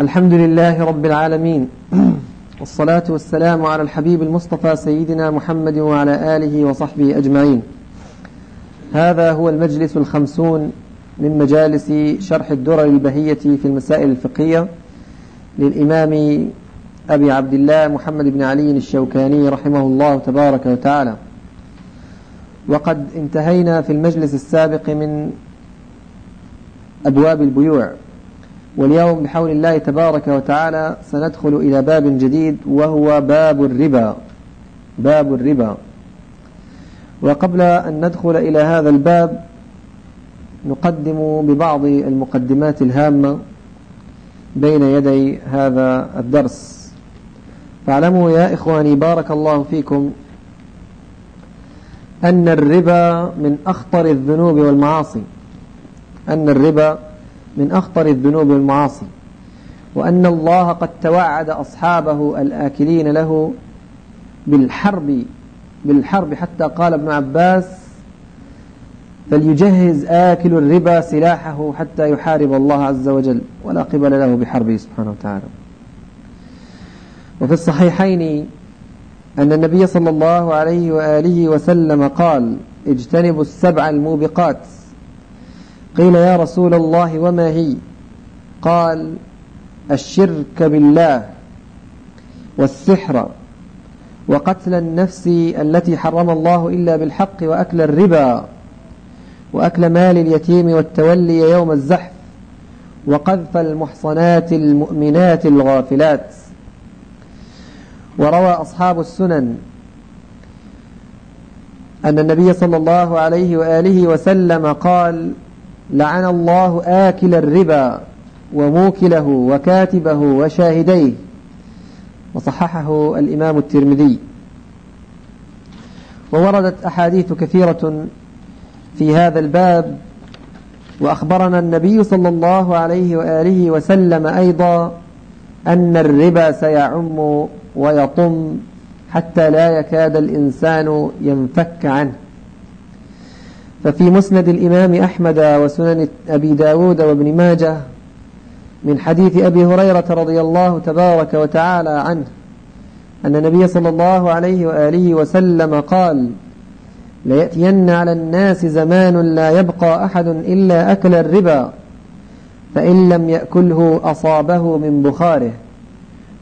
الحمد لله رب العالمين. والصلاة والسلام على الحبيب المصطفى سيدنا محمد وعلى آله وصحبه أجمعين. هذا هو المجلس الخمسون من مجالس شرح الدرر البهية في المسائل الفقهية للإمام أبي عبد الله محمد بن علي الشوكاني رحمه الله تبارك وتعالى. وقد انتهينا في المجلس السابق من أبواب البيوع. واليوم بحول الله تبارك وتعالى سندخل إلى باب جديد وهو باب الربا. باب الربا. وقبل أن ندخل إلى هذا الباب نقدم ببعض المقدمات الهامة بين يدي هذا الدرس. فاعلموا يا إخواني بارك الله فيكم أن الربا من أخطر الذنوب والمعاصي. أن الربا من أخطر الذنوب والمعاصي وأن الله قد توعد أصحابه الآكلين له بالحرب بالحرب حتى قال ابن عباس فليجهز آكل الربا سلاحه حتى يحارب الله عز وجل ولا قبل له بحربه سبحانه وتعالى. وفي الصحيحين أن النبي صلى الله عليه وآله وسلم قال اجتنبوا السبع الموبقات. قيل يا رسول الله وما هي؟ قال الشرك بالله والسحر وقتل النفس التي حرم الله إلا بالحق وأكل الربا وأكل مال اليتيم والتولي يوم الزحف وقذف المحصنات المؤمنات الغافلات. وروى أصحاب السنن أن النبي صلى الله عليه وآله وسلم قال لعن الله آكل الربا وموكله وكاتبه وشاهديه. وصححه الإمام الترمذي. ووردت أحاديث كثيرة في هذا الباب. وأخبرنا النبي صلى الله عليه وآله وسلم أيضا أن الربا سيعم ويطم حتى لا يكاد الإنسان ينفك عنه. ففي مسند الإمام أحمد وسنن أبي داود وابن ماجه من حديث أبي هريرة رضي الله تبارك وتعالى عنه أن النبي صلى الله عليه وآله وسلم قال ليأتين على الناس زمان لا يبقى أحد إلا أكل الربا فإن لم يأكله أصابه من بخاره.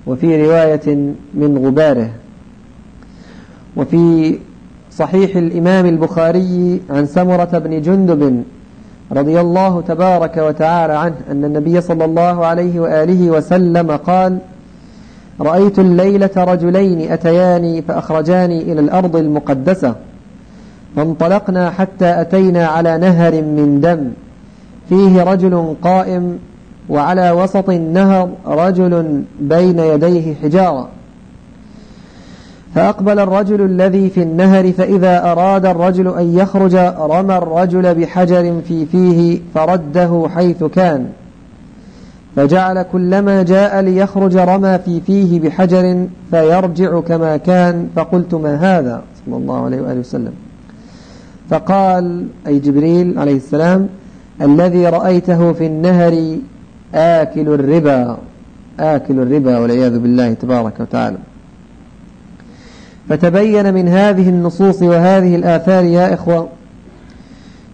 وفي رواية من غباره. وفي صحيح الإمام البخاري عن سمرة بن جندب رضي الله تبارك وتعالى عنه أن النبي صلى الله عليه وآله وسلم قال رأيت الليلة رجلين أتياني فأخرجاني إلى الأرض المقدسة فانطلقنا حتى أتينا على نهر من دم فيه رجل قائم وعلى وسط النهر رجل بين يديه حجارة. فأقبل الرجل الذي في النهر فإذا أراد الرجل أن يخرج رمى الرجل بحجر في فيه فرده حيث كان. فجعل كلما جاء ليخرج رمى في فيه بحجر فيرجع كما كان. فقلت ما هذا؟ صلى الله عليه وآله وسلم. فقال أي جبريل عليه السلام الذي رأيته في النهر آكل الربا. آكل الربا والعياذ بالله تبارك وتعالى. فتبين من هذه النصوص وهذه الآثار يا إخوة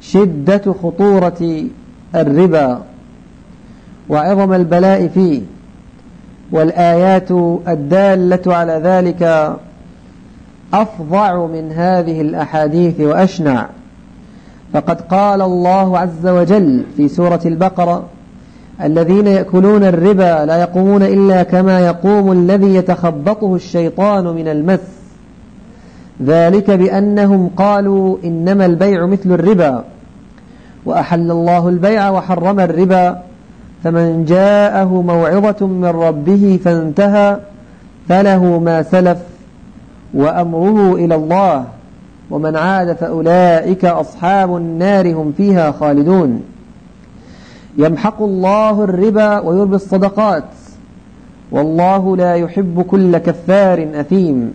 شدة خطورة الربا وعظم البلاء فيه والآيات الدالة على ذلك أفظع من هذه الأحاديث وأشنع. فقد قال الله عز وجل في سورة البقرة الذين يأكلون الربا لا يقومون إلا كما يقوم الذي يتخبطه الشيطان من المس. ذلك بأنهم قالوا إنما البيع مثل الربا وأحل الله البيع وحرم الربا فمن جاءه موعظة من ربه فانتهى فله ما سلف وأمره إلى الله ومن عاد فأولئك أصحاب النار هم فيها خالدون. يمحق الله الربا ويربي الصدقات والله لا يحب كل كفار أثيم.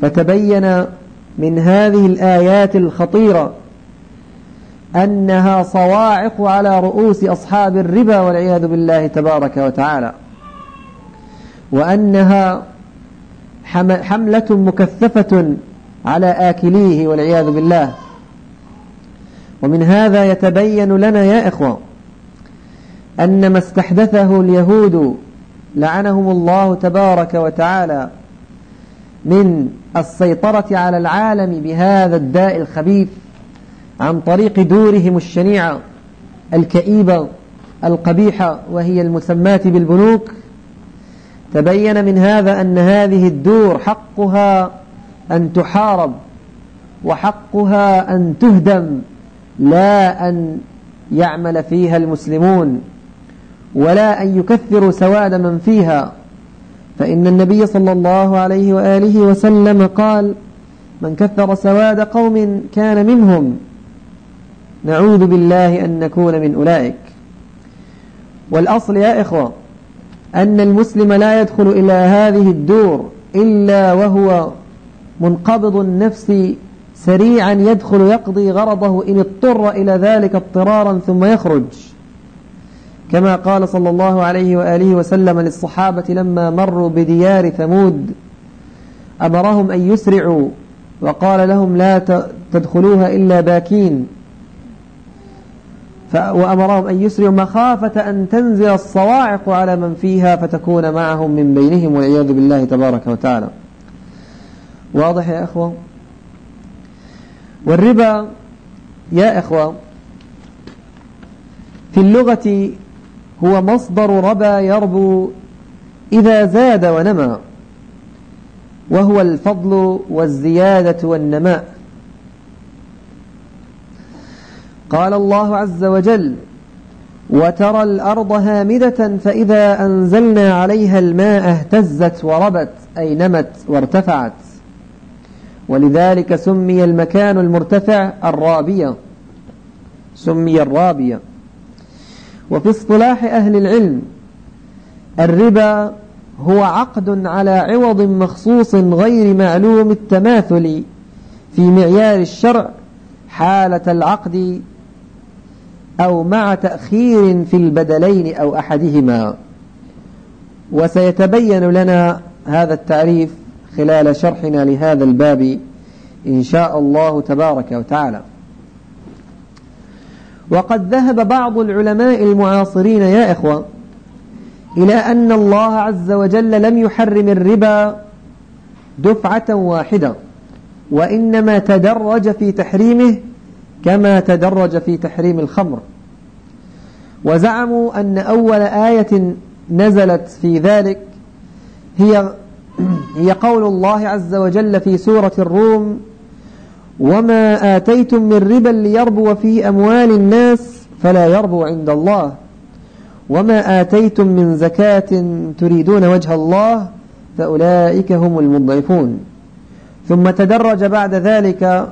فتبين من هذه الآيات الخطيرة أنها صواعق على رؤوس أصحاب الربا والعياذ بالله تبارك وتعالى وأنها حملة مكثفة على آكليه والعياذ بالله. ومن هذا يتبين لنا يا إخوة أن ما استحدثه اليهود لعنهم الله تبارك وتعالى من السيطرة على العالم بهذا الداء الخبيث عن طريق دورهم الشنيعة الكئيبة القبيحة وهي المسماة بالبنوك. تبين من هذا أن هذه الدور حقها أن تحارب وحقها أن تهدم لا أن يعمل فيها المسلمون ولا أن يكثروا سواد من فيها. فإن النبي صلى الله عليه وآله وسلم قال من كثر سواد قوم كان منهم نعوذ بالله أن نكون من أولئك. والأصل يا إخوة أن المسلم لا يدخل إلى هذه الدور إلا وهو منقبض النفس سريعا يدخل يقضي غرضه إن اضطر إلى ذلك اضطرارا ثم يخرج. كما قال صلى الله عليه وآله وسلم للصحابة لما مروا بديار ثمود أمرهم أن يسرعوا وقال لهم لا تدخلوها إلا باكين. وأمرهم أن يسرعوا مخافة أن تنزل الصواعق على من فيها فتكون معهم من بينهم والعياذ بالله تبارك وتعالى. واضح يا أخوة؟ والربا يا أخوة في اللغة هو مصدر ربا يربو إذا زاد ونمى وهو الفضل والزيادة والنماء قال الله عز وجل وترى الأرض هامدة فإذا أنزلنا عليها الماء اهتزت وربت أي نمت وارتفعت. ولذلك سمي المكان المرتفع الرابية. سمي الرابية. وفي اصطلاح أهل العلم الربا هو عقد على عوض مخصوص غير معلوم التماثل في معيار الشرع حالة العقد أو مع تأخير في البدلين أو أحدهما. وسيتبين لنا هذا التعريف خلال شرحنا لهذا الباب إن شاء الله تبارك وتعالى. وقد ذهب بعض العلماء المعاصرين يا إخوة إلى أن الله عز وجل لم يحرم الربا دفعة واحدة وإنما تدرج في تحريمه كما تدرج في تحريم الخمر. وزعموا أن أول آية نزلت في ذلك هي هي قول الله عز وجل في سورة الروم وما آتيتم من ربا ليربو في أموال الناس فلا يربو عند الله وما آتيتم من زكاة تريدون وجه الله فأولئك هم المضعفون. ثم تدرج بعد ذلك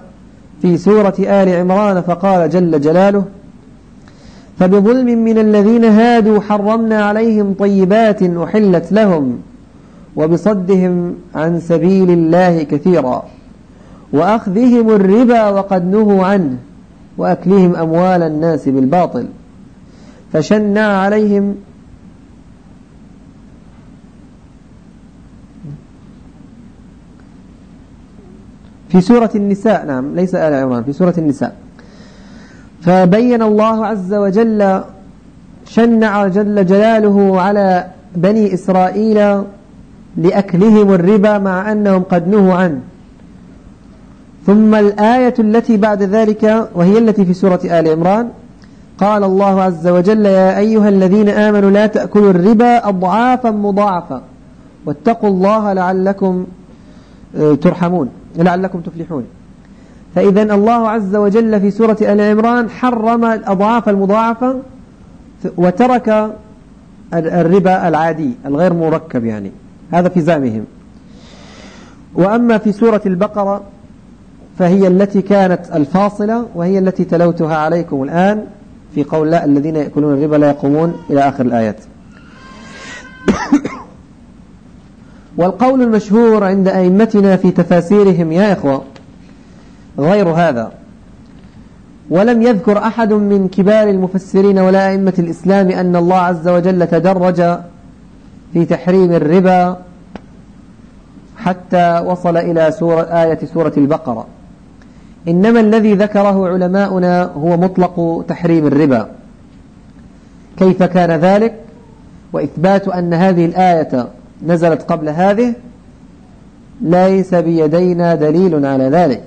في سورة آل عمران فقال جل جلاله فبظلم من الذين هادوا حرمنا عليهم طيبات أحلت لهم وبصدهم عن سبيل الله كثيرا. وأخذهم الربا وقد نهوا عنه وأكلهم أموال الناس بالباطل. فشنع عليهم في سورة النساء نعم ليس آل عمران في سورة النساء. فبين الله عز وجل شنع جل جلاله على بني إسرائيل لأكلهم الربا مع أنهم قد نهوا عنه. ثم الآية التي بعد ذلك وهي التي في سورة آل عمران. قال الله عز وجل يا أيها الذين آمنوا لا تأكلوا الربا أضعافا مضاعفة واتقوا الله لعلكم آه، ترحمون لعلكم تفلحون. فإذا الله عز وجل في سورة آل عمران حرم الأضعاف المضاعفة وترك الربا العادي الغير مركب يعني. هذا في زعمهم. وأما في سورة البقرة فهي التي كانت الفاصلة وهي التي تلوتها عليكم الآن في قول لا الذين يأكلون الربا لا يقومون إلى آخر الآيات. والقول المشهور عند أئمتنا في تفاسيرهم يا إخوة غير هذا. ولم يذكر أحد من كبار المفسرين ولا أئمة الإسلام أن الله عز وجل تدرج في تحريم الربا حتى وصل إلى سورة آية سورة البقرة. إنما الذي ذكره علماؤنا هو مطلق تحريم الربا. كيف كان ذلك؟ وإثبات أن هذه الآية نزلت قبل هذه ليس بيدينا دليل على ذلك.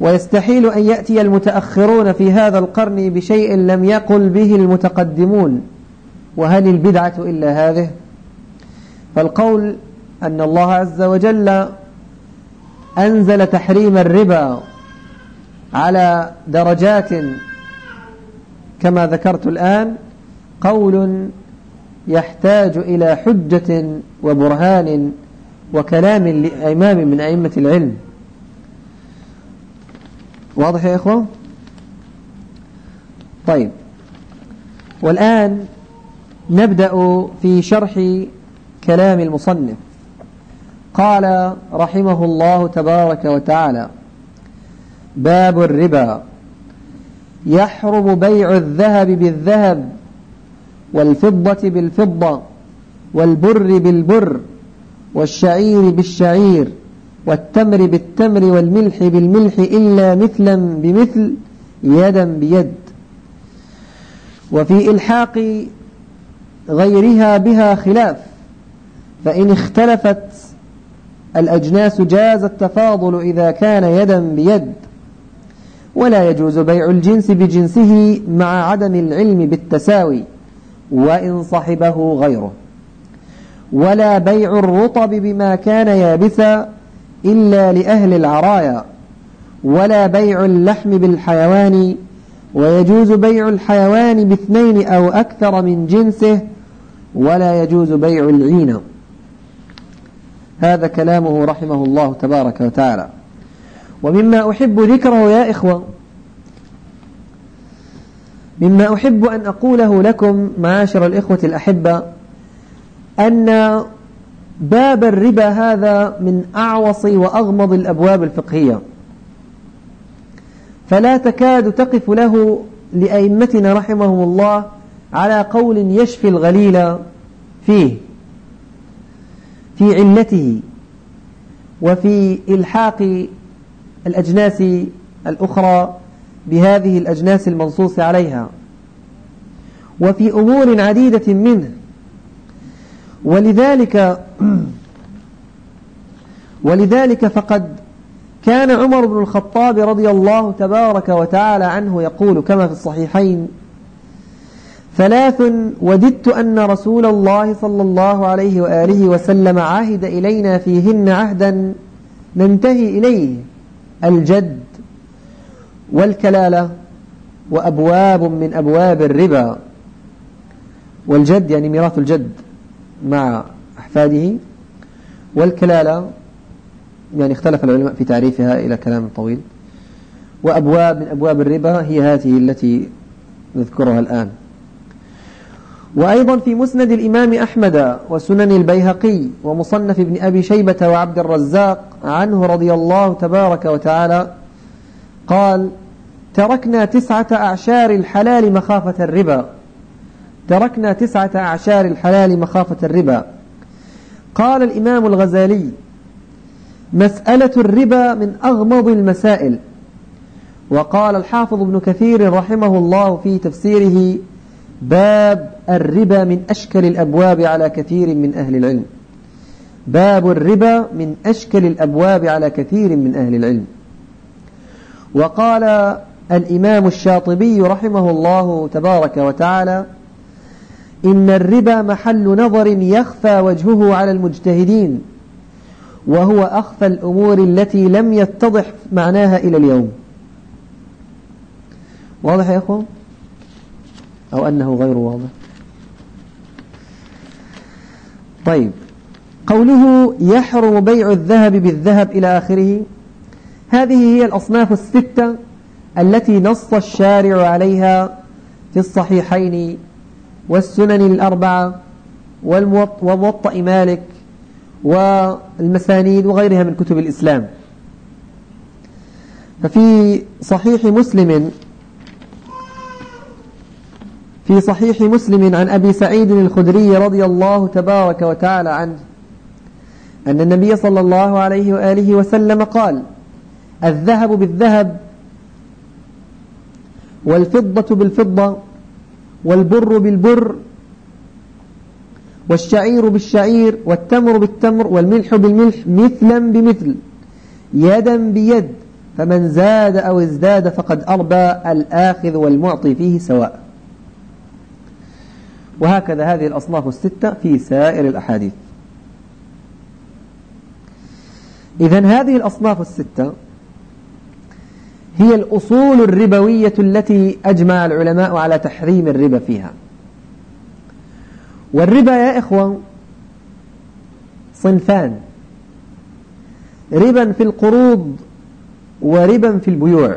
ويستحيل أن يأتي المتأخرون في هذا القرن بشيء لم يقل به المتقدمون. وهل البدعة إلا هذه؟ فالقول أن الله عز وجل أنزل تحريم الربا على درجات كما ذكرت الآن قول يحتاج إلى حجة وبرهان وكلام لإمام من أئمة العلم. واضح يا إخوة؟ طيب. والآن نبدأ في شرح كلام المصنف. قال رحمه الله تبارك وتعالى باب الربا. يحرم بيع الذهب بالذهب والفضة بالفضة والبر بالبر والشعير بالشعير والتمر بالتمر والملح بالملح إلا مثلا بمثل يدا بيد. وفي إلحاق غيرها بها خلاف فإن اختلفت الأجناس جاز التفاضل إذا كان يدا بيد. ولا يجوز بيع الجنس بجنسه مع عدم العلم بالتساوي وإن صحبه غيره. ولا بيع الرطب بما كان يابسا إلا لأهل العرايا. ولا بيع اللحم بالحيوان ويجوز بيع الحيوان باثنين أو أكثر من جنسه ولا يجوز بيع العين. هذا كلامه رحمه الله تبارك وتعالى. ومما أحب ذكره يا إخوة مما أحب أن أقوله لكم معاشر الإخوة الأحبة أن باب الربا هذا من أعوص وأغمض الأبواب الفقهية. فلا تكاد تقف له لأئمتنا رحمهم الله على قول يشفي الغليل فيه. في علته وفي إلحاق الأجناس الأخرى بهذه الأجناس المنصوص عليها. وفي أمور عديدة منه. ولذلك ولذلك فقد كان عمر بن الخطاب رضي الله تبارك وتعالى عنه يقول كما في الصحيحين ثلاث وددت أن رسول الله صلى الله عليه وآله وسلم عهد إلينا فيهن عهدا ننتهي إليه الجد والكلالة وأبواب من أبواب الربا. والجد يعني ميراث الجد مع أحفاده. والكلالة يعني اختلف العلماء في تعريفها إلى كلام طويل. وأبواب من أبواب الربا هي هذه التي نذكرها الآن. وأيضا في مسند الإمام أحمد وسنن البيهقي ومصنف ابن أبي شيبة وعبد الرزاق عنه رضي الله تبارك وتعالى قال تركنا تسعة أعشار الحلال مخافة الربا. تركنا تسعة أعشار الحلال مخافة الربا. قال الإمام الغزالي مسألة الربا من أغمض المسائل. وقال الحافظ ابن كثير رحمه الله في تفسيره باب الربا من أشكل الأبواب على كثير من أهل العلم. باب الربا من أشكل الأبواب على كثير من أهل العلم. وقال الإمام الشاطبي رحمه الله تبارك وتعالى إن الربا محل نظر يخفى وجهه على المجتهدين وهو أخفى الأمور التي لم يتضح معناها إلى اليوم. واضح يا أخوان أو أنه غير واضح؟ طيب. قوله يحرم بيع الذهب بالذهب إلى آخره هذه هي الأصناف الستة التي نص الشارع عليها في الصحيحين والسنن الأربعة وموطأ مالك والمسانيد وغيرها من كتب الإسلام. ففي صحيح مسلم في صحيح مسلم عن أبي سعيد الخدري رضي الله تبارك وتعالى عنه أن النبي صلى الله عليه وآله وسلم قال الذهب بالذهب والفضة بالفضة والبر بالبر والشعير بالشعير والتمر بالتمر والملح بالملح مثلا بمثل يدا بيد فمن زاد أو ازداد فقد أربى الآخذ والمعطي فيه سواء. وهكذا هذه الأصناف الستة في سائر الأحاديث. إذا هذه الأصناف الستة هي الأصول الربوية التي أجمع العلماء على تحريم الربا فيها. والربا يا إخوة صنفان. ربا في القروض وربا في البيوع.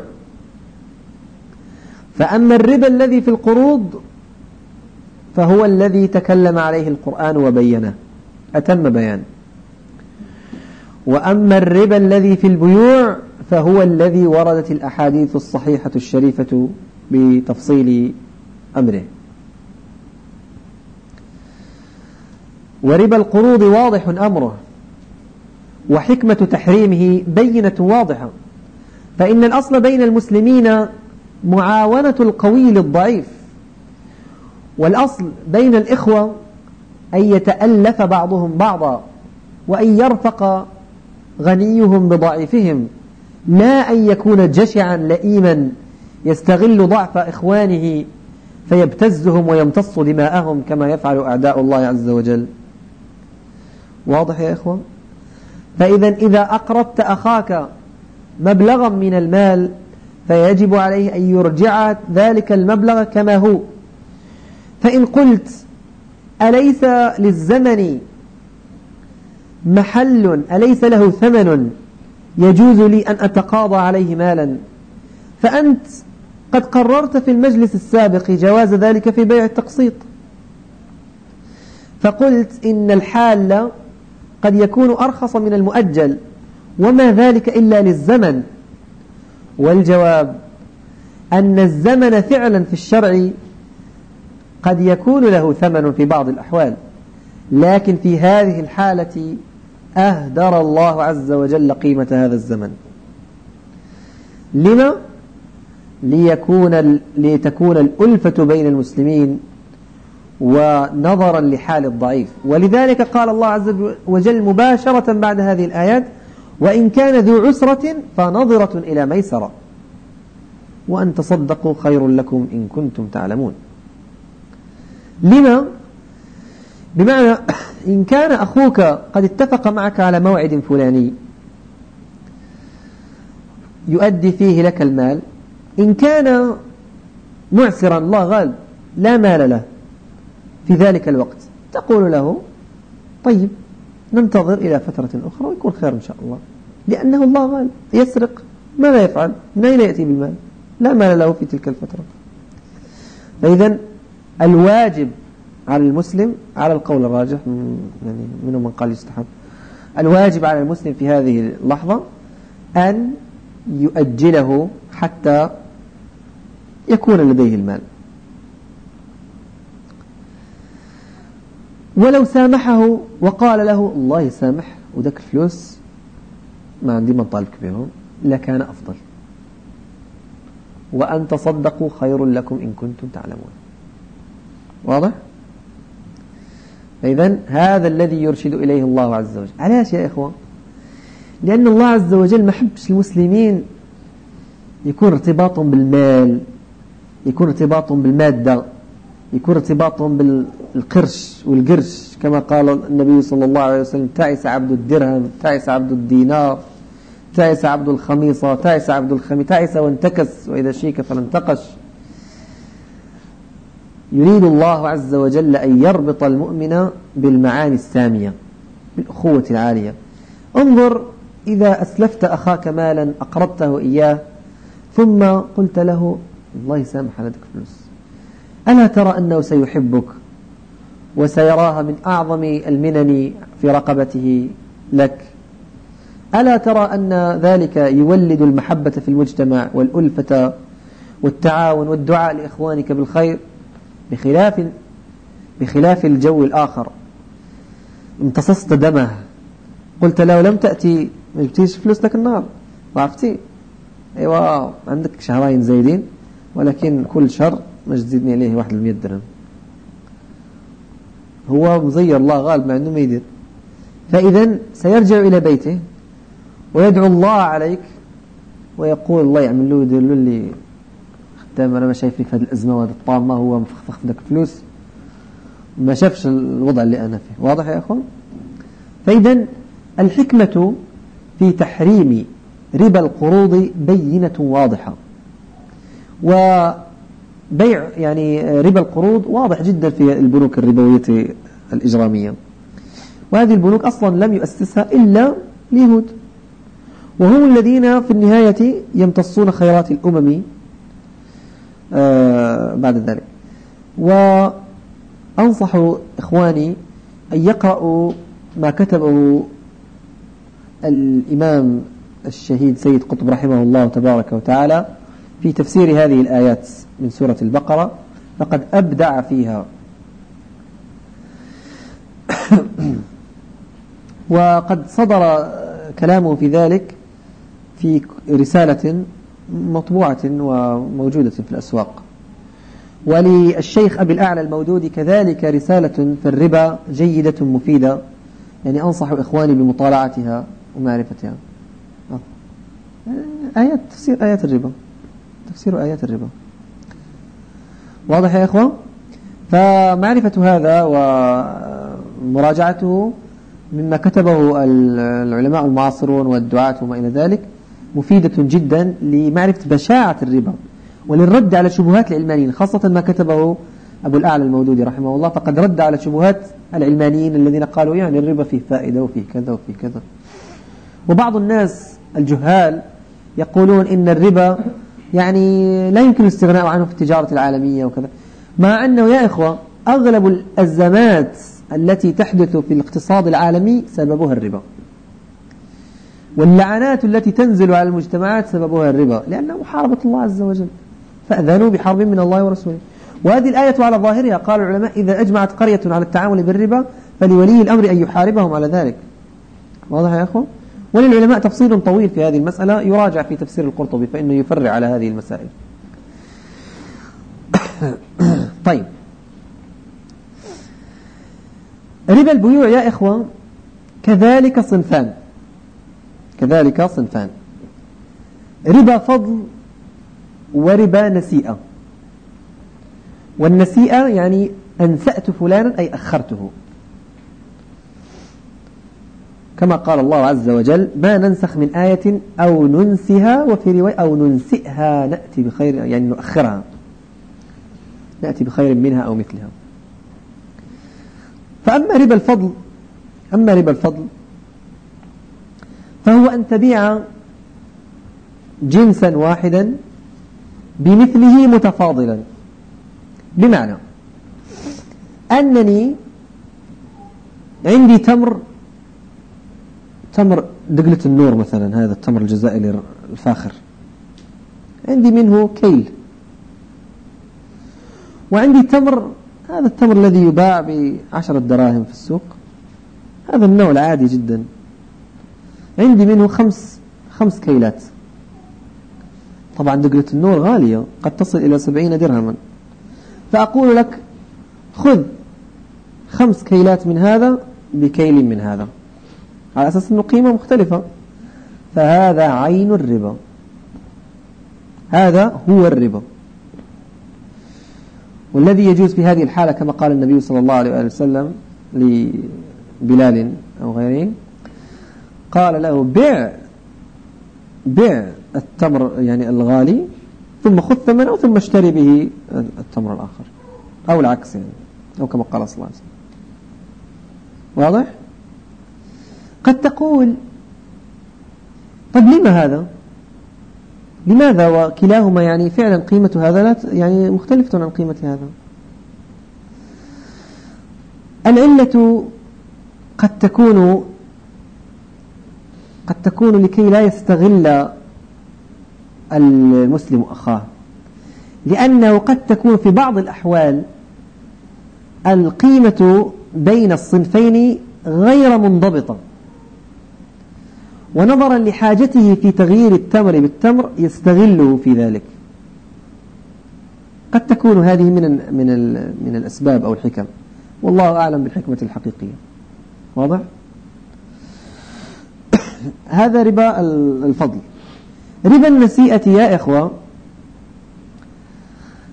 فأما الربا الذي في القروض فهو الذي تكلم عليه القرآن وبينه. أتم بيان. وأما الربا الذي في البيوع فهو الذي وردت الأحاديث الصحيحة الشريفة بتفصيل أمره. وربا القروض واضح أمره وحكمة تحريمه بينة واضحة. فإن الأصل بين المسلمين معاونة القوي للضعيف. والأصل بين الإخوة أن يتألف بعضهم بعضا وأن يرفق غنيهم بضعيفهم لا أن يكون جشعا لئيما يستغل ضعف إخوانه فيبتزهم ويمتص دماءهم كما يفعل أعداء الله عز وجل. واضح يا إخوة؟ فإذا إذا أقرضت أخاك مبلغا من المال فيجب عليه أن يرجع ذلك المبلغ كما هو. فإن قلت أليس للزمن محل أليس له ثمن يجوز لي أن أتقاضى عليه مالا؟ فأنت قد قررت في المجلس السابق جواز ذلك في بيع التقسيط. فقلت إن الحال قد يكون أرخص من المؤجل وما ذلك إلا للزمن. والجواب أن الزمن فعلا في الشرع قد يكون له ثمن في بعض الأحوال لكن في هذه الحالة أهدر الله عز وجل قيمة هذا الزمن. لما؟ ليكون لتكون الألفة بين المسلمين ونظرا لحال الضعيف. ولذلك قال الله عز وجل مباشرة بعد هذه الآيات وإن كان ذو عسرة فنظرة إلى ميسرة. وأن تصدقوا خير لكم إن كنتم تعلمون. لما؟ بمعنى إن كان أخوك قد اتفق معك على موعد فلاني يؤدي فيه لك المال إن كان معسرا الله غالب لا مال له في ذلك الوقت تقول له طيب ننتظر إلى فترة أخرى ويكون خير إن شاء الله لأنه الله غالب يسرق ماذا يفعل من أين يأتي بالمال لا مال له في تلك الفترة فإذا الواجب على المسلم على القول الراجح يعني منهم من قال يستحب. الواجب على المسلم في هذه اللحظة أن يؤجله حتى يكون لديه المال. ولو سامحه وقال له الله يسامح ودك الفلوس ما عندي من طالبك بهم لكان أفضل. وأن تصدقوا خير لكم إن كنتم تعلمون. واضح؟ فإذا هذا الذي يرشد إليه الله عز وجل. علاش يا إخوة؟ لأن الله عز وجل ما حبش المسلمين يكون ارتباطهم بالمال يكون ارتباطهم بالمادة يكون ارتباطهم بالقرش والقرش كما قال النبي صلى الله عليه وسلم تعس عبد الدرهم تعس عبد الدينار تعس عبد الخميصة تعس عبد الخميصة تعس وانتكس وإذا شيك فلانتقش. يريد الله عز وجل أن يربط المؤمن بالمعاني السامية بالأخوة العالية. انظر إذا أسلفت أخاك مالا أقرضته إياه ثم قلت له الله يسامح لك فلوس ألا ترى أنه سيحبك وسيراها من أعظم المنن في رقبته لك؟ ألا ترى أن ذلك يولد المحبة في المجتمع والألفة والتعاون والدعاء لإخوانك بالخير؟ بخلاف بخلاف الجو الآخر. امتصصت دمه. قلت له لم تأتي ما جبتيش فلوس لك النهار ضعفتي أيوه عندك شهرين زايدين ولكن كل شهر مش تزيدني عليه واحد المية درهم. هو مزير الله غالب مع إنه ما يدير. فاذا سيرجع إلى بيته ويدعو الله عليك ويقول الله يعمل له يدير له اللي خدام أنا ما شايفني في هذه الأزمة وهذا الطامة هو مفخفخ في ذاك الفلوس. ما شافش الوضع اللي أنا فيه. واضح يا أخوان؟ فاذا الحكمة في تحريم ربا القروض بينة واضحة. وبيع يعني ربا القروض واضح جدا في البنوك الربوية الإجرامية. وهذه البنوك أصلا لم يؤسسها إلا اليهود. وهم الذين في النهاية يمتصون خيرات الأمم آه بعد ذلك. وأنصح إخواني أن يقرأوا ما كتبه الإمام الشهيد سيد قطب رحمه الله تبارك وتعالى في تفسير هذه الآيات من سورة البقرة. فقد أبدع فيها. وقد صدر كلامه في ذلك في رسالة مطبوعة وموجودة في الأسواق. وللشيخ أبي الأعلى المودودي كذلك رسالة في الربا جيدة مفيدة يعني أنصح إخواني بمطالعتها ومعرفتها. آيات تفسير آيات الربا. تفسير آيات الربا. واضح يا إخوة فمعرفة هذا ومراجعته مما كتبه العلماء المعاصرون والدعاة وما إلى ذلك مفيدة جدا لمعرفة بشاعة الربا وللرد على شبهات العلمانيين خاصة ما كتبه أبو الأعلى المودودي رحمه الله فقد رد على شبهات العلمانيين الذين قالوا يعني الربا فيه فائدة وفيه كذا وفيه كذا. وبعض الناس الجهال يقولون إن الربا يعني لا يمكن الاستغناء عنه في التجارة العالمية وكذا. مع أنه يا إخوة أغلب الأزمات التي تحدث في الاقتصاد العالمي سببها الربا. واللعنات التي تنزل على المجتمعات سببها الربا لأنها محاربة الله عز وجل. فأذنوا بحرب من الله ورسوله. وهذه الآية على ظاهرها. قال العلماء إذا أجمعت قرية على التعامل بالربا فلولي الأمر أن يحاربهم على ذلك. واضح يا أخوة وللعلماء تفصيل طويل في هذه المسألة يراجع في تفسير القرطبي فإنه يفرع على هذه المسائل. طيب. ربا البيوع يا إخوة كذلك صنفان. كذلك صنفان. ربا فضل وربا نسيئة. والنسيئة يعني أنسأت فلانا أي أخرته. كما قال الله عز وجل ما ننسخ من آية أو ننسها وفي رواية أو ننسئها نأتي بخير يعني نؤخرها. نأتي بخير منها أو مثلها. فأما ربا الفضل أما ربا الفضل فهو أن تبيع جنسا واحدا بمثله متفاضلا. بمعنى أنني عندي تمر تمر دقلة النور مثلا هذا التمر الجزائري الفاخر. عندي منه كيل. وعندي تمر هذا التمر الذي يباع بعشرة دراهم في السوق. هذا النوع العادي جدا. عندي منه خمس خمس كيلات. طبعا دقلة النور غالية قد تصل إلى سبعين درهما. فأقول لك خذ خمس كيلات من هذا بكيل من هذا. على أساس أنه قيمة مختلفة. فهذا عين الربا. هذا هو الربا. والذي يجوز في هذه الحالة كما قال النبي صلى الله عليه وسلم لبلال أو غيره قال له بع بع التمر يعني الغالي ثم خذ ثمنه ثم اشتري به التمر الآخر أو العكس يعني أو كما قال صلى الله عليه وسلم واضح؟ قد تقول طيب لما هذا؟ لماذا وكلاهما يعني فعلا قيمة هذا لا يعني مختلفة عن قيمة هذا العلة قد تكون قد تكون لكي لا يستغل المسلم أخاه. لأنه قد تكون في بعض الأحوال القيمة بين الصنفين غير منضبطة. ونظرا لحاجته في تغيير التمر بالتمر يستغله في ذلك. قد تكون هذه من من من الأسباب أو الحكم. والله أعلم بالحكمة الحقيقية. واضح؟ هذا ربا الفضل. ربا النسيئة يا إخوة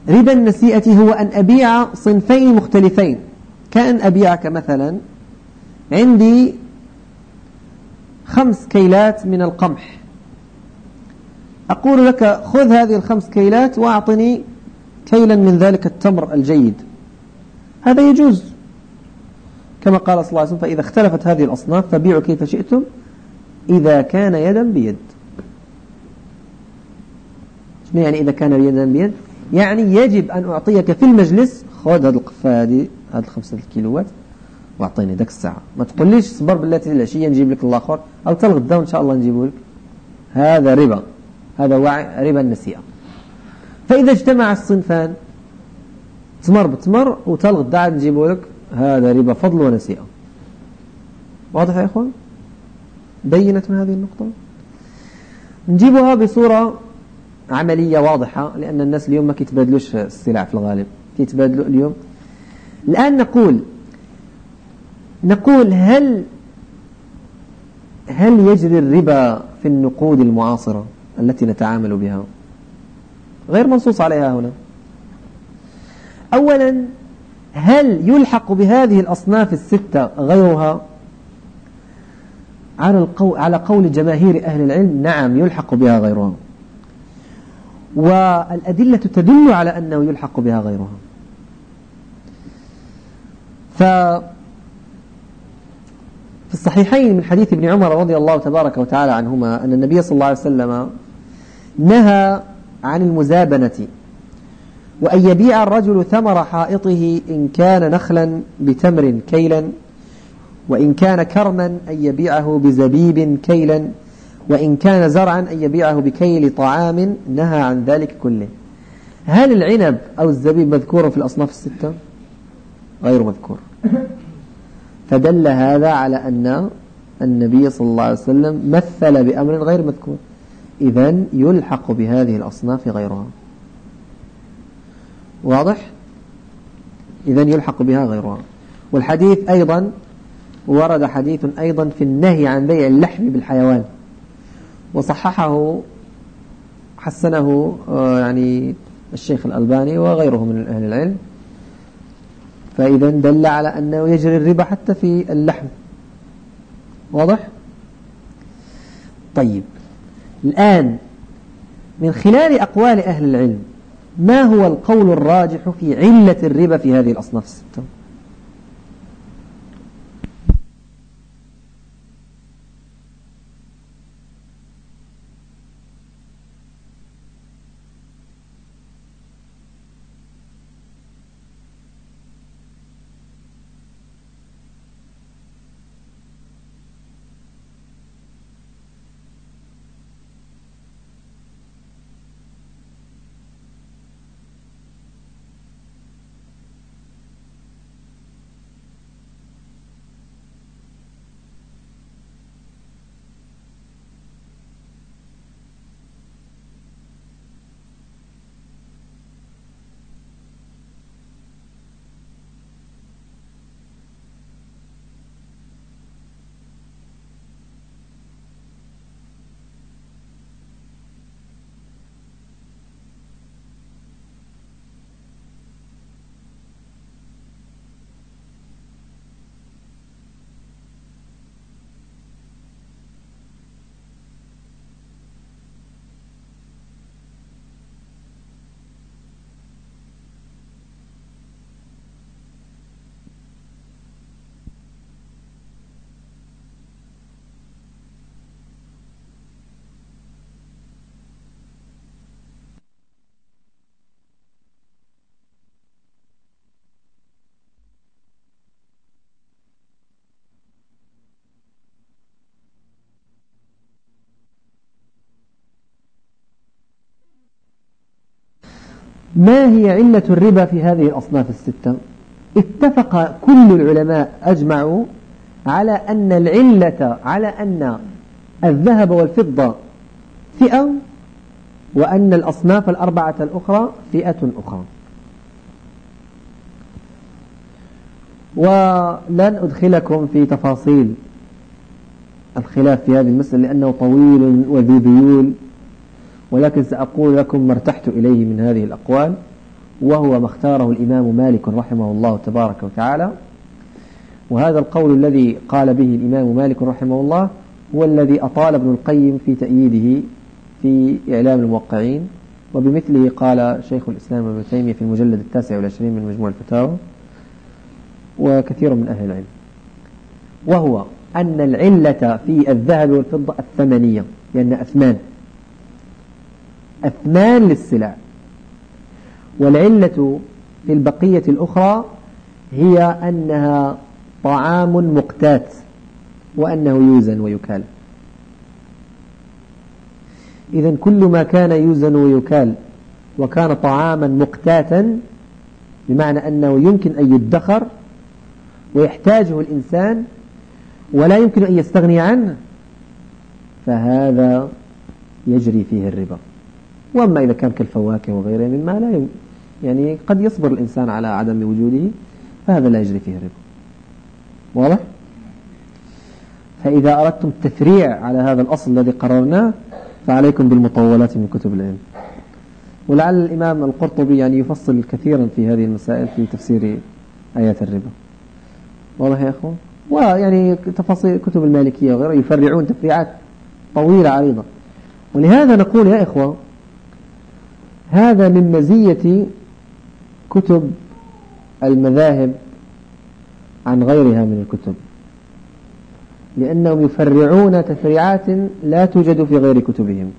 ربا النسيئة هو أن أبيع صنفين مختلفين. كأن أبيعك مثلا عندي خمس كيلات من القمح. أقول لك خذ هذه الخمس كيلات وأعطني كيلا من ذلك التمر الجيد. هذا يجوز. كما قال صلى الله عليه وسلم فإذا اختلفت هذه الأصناف فبيعوا كيف شئتم إذا كان يدا بيد. شنو يعني إذا كان يدا بيد؟ يعني يجب أن أعطيك في المجلس خذ هذه القفة هذه هذه الخمسة كيلوات وأعطيني ذاك الساعة. ما تقوليش صبر بالتي العشية نجيب لك الآخر. أو تلغ الدواء إن شاء الله نجيبه لك. هذا ربا. هذا وعي ربا النسيئة. فإذا اجتمع الصنفان تمر بتمر وتلغ الدعاء نجيبه لك. هذا ربا فضل ونسيئة. واضح يا إخوان؟ بينت من هذه النقطة؟ نجيبها بصورة عملية واضحة لأن الناس اليوم ما كيتبادلوش السلع في الغالب كيتبادلوا اليوم. الآن نقول نقول هل هل يجري الربا في النقود المعاصرة التي نتعامل بها؟ غير منصوص عليها هنا. أولا هل يلحق بهذه الأصناف الستة غيرها؟ على القول على قول جماهير أهل العلم نعم يلحق بها غيرها والأدلة تدل على أنه يلحق بها غيرها ف في الصحيحين من حديث ابن عمر رضي الله تبارك وتعالى عنهما أن النبي صلى الله عليه وسلم نهى عن المزابنة وأن يبيع الرجل ثمر حائطه إن كان نخلا بتمر كيلا. وإن كان كرما أن يبيعه بزبيب كيلا وإن كان زرعا أن يبيعه بكيل طعام نهى عن ذلك كله. هل العنب أو الزبيب مذكور في الأصناف الستة؟ غير مذكور. فدل هذا على أن النبي صلى الله عليه وسلم مثل بأمر غير مذكور. إذا يلحق بهذه الأصناف غيرها. واضح؟ إذا يلحق بها غيرها. والحديث أيضا ورد حديث أيضا في النهي عن بيع اللحم بالحيوان وصححه حسنه آه، يعني الشيخ الألباني وغيره من أهل العلم فإذا دل على أنه يجري الربا حتى في اللحم واضح؟ طيب الآن من خلال أقوال أهل العلم ما هو القول الراجح في علة الربا في هذه الأصناف الستة؟ ما هي علة الربا في هذه الأصناف الستة؟ اتفق كل العلماء أجمعوا على أن العلة على أن الذهب والفضة فئة وأن الأصناف الأربعة الأخرى فئة أخرى. ولن أدخلكم في تفاصيل الخلاف في هذه المسألة لأنه طويل وذي ذيول ولكن سأقول لكم ما ارتحت إليه من هذه الأقوال وهو ما اختاره الإمام مالك رحمه الله تبارك وتعالى. وهذا القول الذي قال به الإمام مالك رحمه الله هو الذي أطال ابن القيم في تأييده في إعلام الموقعين. وبمثله قال شيخ الإسلام ابن تيمية في المجلد التاسع والعشرين من مجموع الفتاوى وكثير من أهل العلم. وهو أن العلة في الذهب والفضة الثمنية لأن أثمان. أثمان للسلع. والعلة في البقية الأخرى هي أنها طعام مقتات وأنه يوزن ويكال. إذا كل ما كان يوزن ويكال وكان طعاما مقتاتا بمعنى أنه يمكن أن يدخر ويحتاجه الإنسان ولا يمكن أن يستغني عنه فهذا يجري فيه الربا. وأما إذا كان كالفواكه وغيرها مما لا يعني قد يصبر الإنسان على عدم وجوده فهذا لا يجري فيه الربا واضح؟ فإذا أردتم التفريع على هذا الأصل الذي قررناه فعليكم بالمطولات من كتب العلم. ولعل الإمام القرطبي يعني يفصل كثيرا في هذه المسائل في تفسير آيات الربا. واضح يا أخوان؟ ويعني تفاصيل كتب المالكية وغيرها يفرعون تفريعات طويلة عريضة. ولهذا نقول يا إخوة هذا من مزية كتب المذاهب عن غيرها من الكتب. لأنهم يفرعون تفريعات لا توجد في غير كتبهم.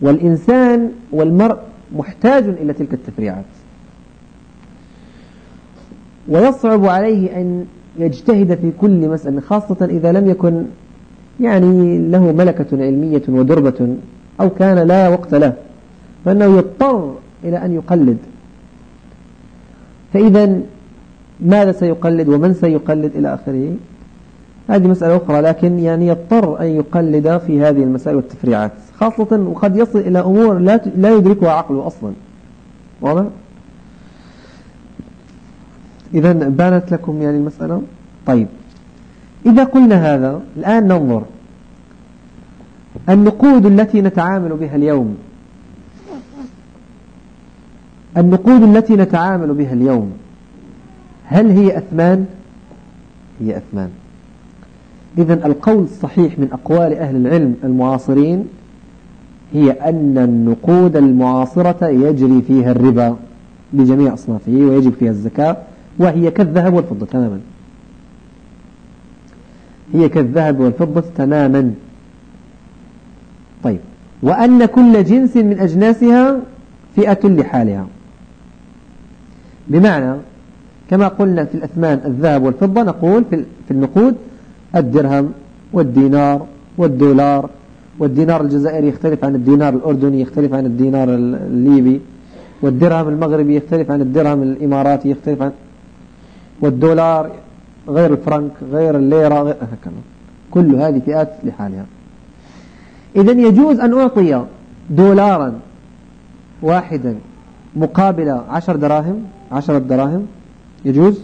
والإنسان والمرء محتاج إلى تلك التفريعات. ويصعب عليه أن يجتهد في كل مسألة خاصة إذا لم يكن يعني له ملكة علمية ودربة أو كان لا وقت له فإنه يضطر إلى أن يقلد. فإذا ماذا سيقلد ومن سيقلد إلى آخره؟ هذه مسألة أخرى لكن يعني يضطر أن يقلد في هذه المسائل والتفريعات خاصة وقد يصل إلى أمور لا لا يدركها عقله أصلا. واضح؟ إذا بانت لكم يعني المسألة؟ طيب. إذا قلنا هذا الآن ننظر النقود التي نتعامل بها اليوم. النقود التي نتعامل بها اليوم. هل هي أثمان؟ هي أثمان. إذا القول الصحيح من أقوال أهل العلم المعاصرين هي أن النقود المعاصرة يجري فيها الربا بجميع أصنافه ويجب فيها الزكاة وهي كالذهب والفضة تماما. هي كالذهب والفضة تماما. طيب. وأن كل جنس من أجناسها فئة لحالها. بمعنى كما قلنا في الأثمان الذهب والفضة نقول في النقود الدرهم والدينار والدولار. والدينار الجزائري يختلف عن الدينار الأردني يختلف عن الدينار الليبي. والدرهم المغربي يختلف عن الدرهم الإماراتي يختلف عن والدولار غير الفرنك غير الليرة غير هكذا. كل هذه فئات لحالها. إذا يجوز أن أعطي دولارا واحدا مقابل عشر دراهم عشرة دراهم يجوز؟